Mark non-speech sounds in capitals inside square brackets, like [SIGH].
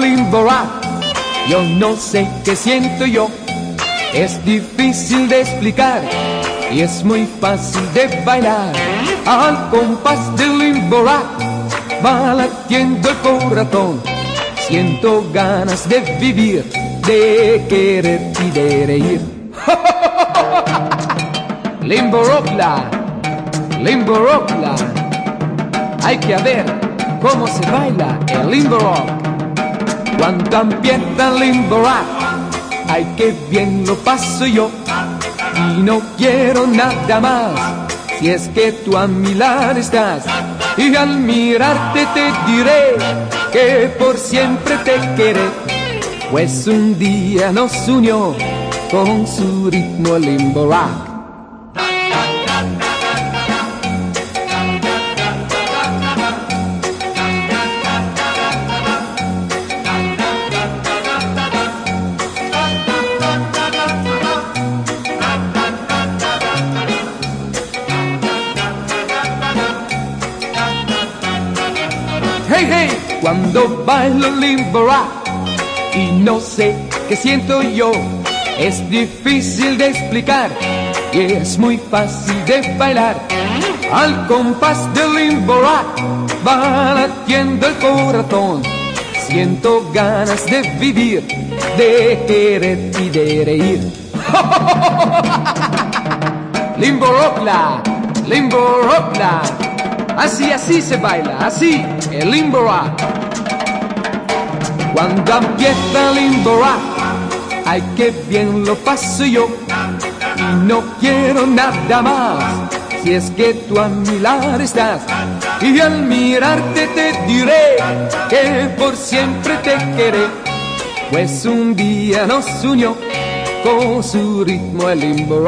limbo rock. Yo no sé qué siento yo, es difícil de explicar y es muy fácil de bailar al compás del limbo rock. Va latiendo el corazón, siento ganas de vivir, de querer y de reír. [LAUGHS] limbo rockla, limbo rockla. Hay que ver cómo se baila el limbo rock. Cuando empieza el limbo rock, ay que bien lo paso yo y no quiero nada más. Si es que tú a mi lado estás y al mirarte te diré que por siempre te queré, pues un día nos unió con su ritmo limbo rock. Cuando bailo limbo rock y no sé qué siento yo, es difícil de explicar y es muy fácil de bailar. Al compás del limbo rock va latiendo el corazón. Siento ganas de vivir, de querer y de reír. [LAUGHS] limbo rockla, limbo rockla. Así, así se baila, así, el limbo. Cuando empieza el limbo rock, ay que bien lo paso yo. Y no quiero nada más, si es que tú a mi lado estás. Y al mirarte te diré que por siempre te queré. Pues un día nos unió con su ritmo el limbo.